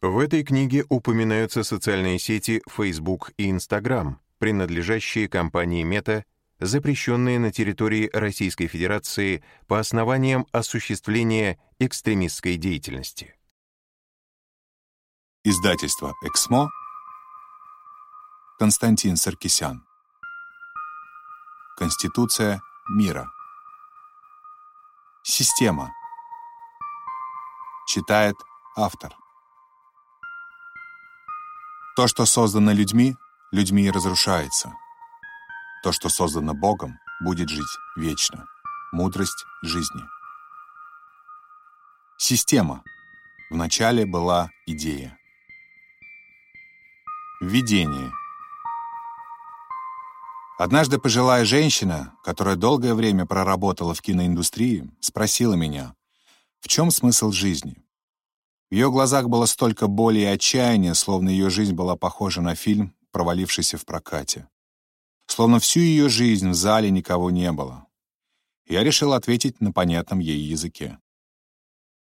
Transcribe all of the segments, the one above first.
В этой книге упоминаются социальные сети Facebook и Instagram, принадлежащие компании Meta, запрещенные на территории Российской Федерации по основаниям осуществления экстремистской деятельности. Издательство «Эксмо», Константин Саркисян. Конституция мира. Система. Читает автор. То, что создано людьми, людьми и разрушается. То, что создано Богом, будет жить вечно. Мудрость жизни. Система. Вначале была идея. Введение. Однажды пожилая женщина, которая долгое время проработала в киноиндустрии, спросила меня, в чем смысл жизни? В ее глазах было столько боли и отчаяния, словно ее жизнь была похожа на фильм, провалившийся в прокате. Словно всю ее жизнь в зале никого не было. Я решил ответить на понятном ей языке.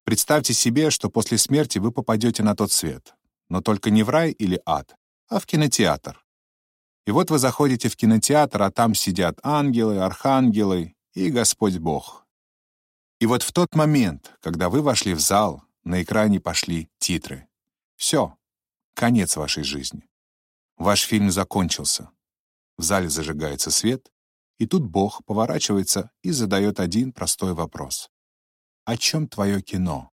Представьте себе, что после смерти вы попадете на тот свет, но только не в рай или ад, а в кинотеатр. И вот вы заходите в кинотеатр, а там сидят ангелы, архангелы и Господь Бог. И вот в тот момент, когда вы вошли в зал, на экране пошли титры. Все, конец вашей жизни. Ваш фильм закончился. В зале зажигается свет, и тут Бог поворачивается и задает один простой вопрос. «О чем твое кино?»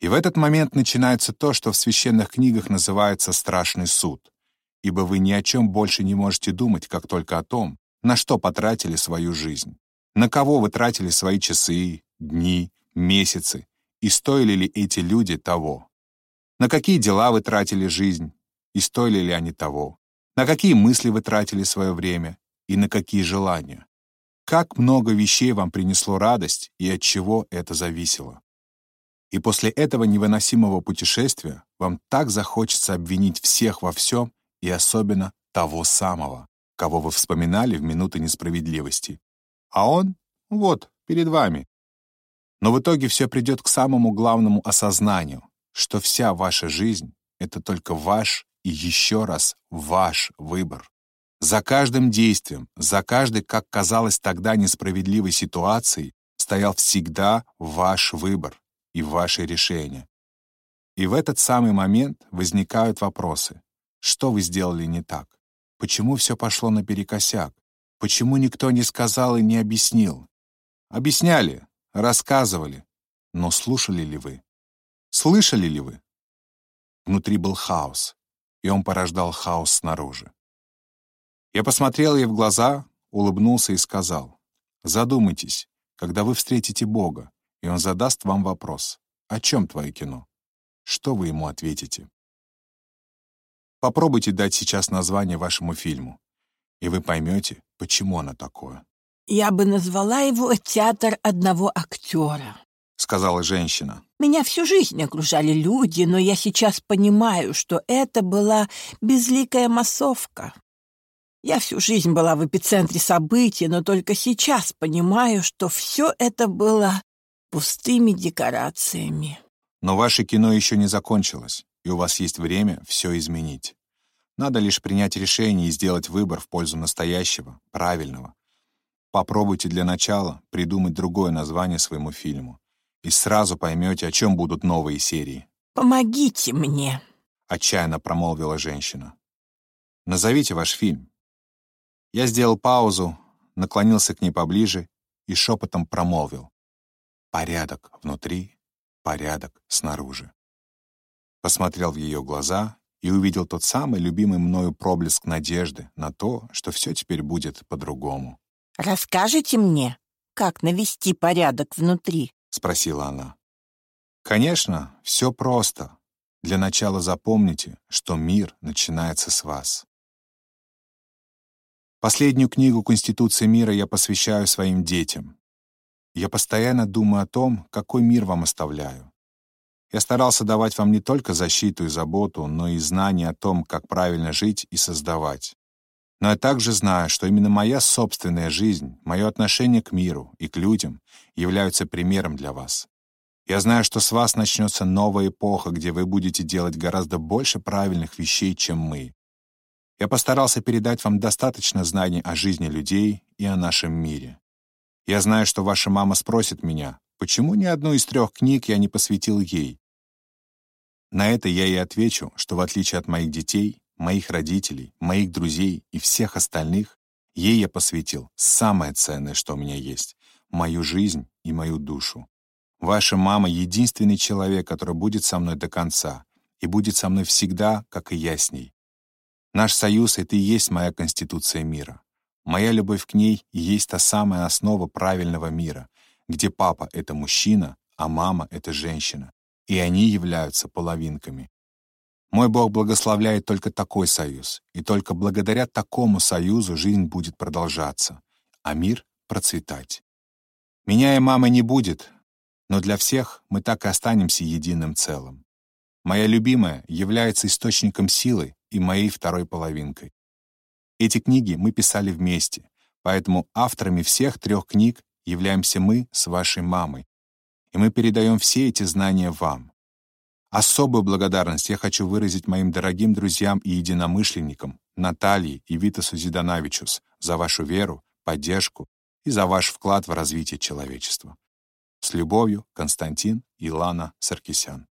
И в этот момент начинается то, что в священных книгах называется «страшный суд», ибо вы ни о чем больше не можете думать, как только о том, на что потратили свою жизнь, на кого вы тратили свои часы, дни, месяцы, и стоили ли эти люди того, на какие дела вы тратили жизнь, и стоили ли они того, на какие мысли вы тратили свое время и на какие желания. Как много вещей вам принесло радость и от чего это зависело. И после этого невыносимого путешествия вам так захочется обвинить всех во всем и особенно того самого, кого вы вспоминали в минуты несправедливости. А он вот, перед вами. Но в итоге все придет к самому главному осознанию, что вся ваша жизнь — это только ваш и еще раз ваш выбор. За каждым действием, за каждой, как казалось тогда, несправедливой ситуацией стоял всегда ваш выбор и ваши решения. И в этот самый момент возникают вопросы. Что вы сделали не так? Почему все пошло наперекосяк? Почему никто не сказал и не объяснил? Объясняли, рассказывали. Но слушали ли вы? Слышали ли вы? Внутри был хаос, и он порождал хаос снаружи. Я посмотрел ей в глаза, улыбнулся и сказал, «Задумайтесь, когда вы встретите Бога, и Он задаст вам вопрос, о чем твое кино? Что вы ему ответите?» Попробуйте дать сейчас название вашему фильму, и вы поймете, почему оно такое. «Я бы назвала его «Театр одного актера», — сказала женщина. «Меня всю жизнь окружали люди, но я сейчас понимаю, что это была безликая массовка. Я всю жизнь была в эпицентре событий, но только сейчас понимаю, что все это было пустыми декорациями». Но ваше кино еще не закончилось и у вас есть время все изменить. Надо лишь принять решение и сделать выбор в пользу настоящего, правильного. Попробуйте для начала придумать другое название своему фильму, и сразу поймете, о чем будут новые серии. «Помогите мне», — отчаянно промолвила женщина. «Назовите ваш фильм». Я сделал паузу, наклонился к ней поближе и шепотом промолвил. «Порядок внутри, порядок снаружи» посмотрел в ее глаза и увидел тот самый любимый мною проблеск надежды на то, что все теперь будет по-другому. «Расскажите мне, как навести порядок внутри?» — спросила она. «Конечно, все просто. Для начала запомните, что мир начинается с вас». Последнюю книгу Конституции мира я посвящаю своим детям. Я постоянно думаю о том, какой мир вам оставляю. Я старался давать вам не только защиту и заботу, но и знания о том, как правильно жить и создавать. Но я также знаю, что именно моя собственная жизнь, мое отношение к миру и к людям являются примером для вас. Я знаю, что с вас начнется новая эпоха, где вы будете делать гораздо больше правильных вещей, чем мы. Я постарался передать вам достаточно знаний о жизни людей и о нашем мире. Я знаю, что ваша мама спросит меня, почему ни одну из трех книг я не посвятил ей. На это я ей отвечу, что в отличие от моих детей, моих родителей, моих друзей и всех остальных, ей я посвятил самое ценное, что у меня есть — мою жизнь и мою душу. Ваша мама — единственный человек, который будет со мной до конца и будет со мной всегда, как и я с ней. Наш союз — это и есть моя конституция мира. Моя любовь к ней и есть та самая основа правильного мира, где папа — это мужчина, а мама — это женщина, и они являются половинками. Мой Бог благословляет только такой союз, и только благодаря такому союзу жизнь будет продолжаться, а мир — процветать. Меня и мамы не будет, но для всех мы так и останемся единым целым. Моя любимая является источником силы и моей второй половинкой. Эти книги мы писали вместе, поэтому авторами всех трех книг являемся мы с вашей мамой, и мы передаем все эти знания вам. Особую благодарность я хочу выразить моим дорогим друзьям и единомышленникам Наталье и Витасу Зиданавичус за вашу веру, поддержку и за ваш вклад в развитие человечества. С любовью, Константин и Лана Саркисян.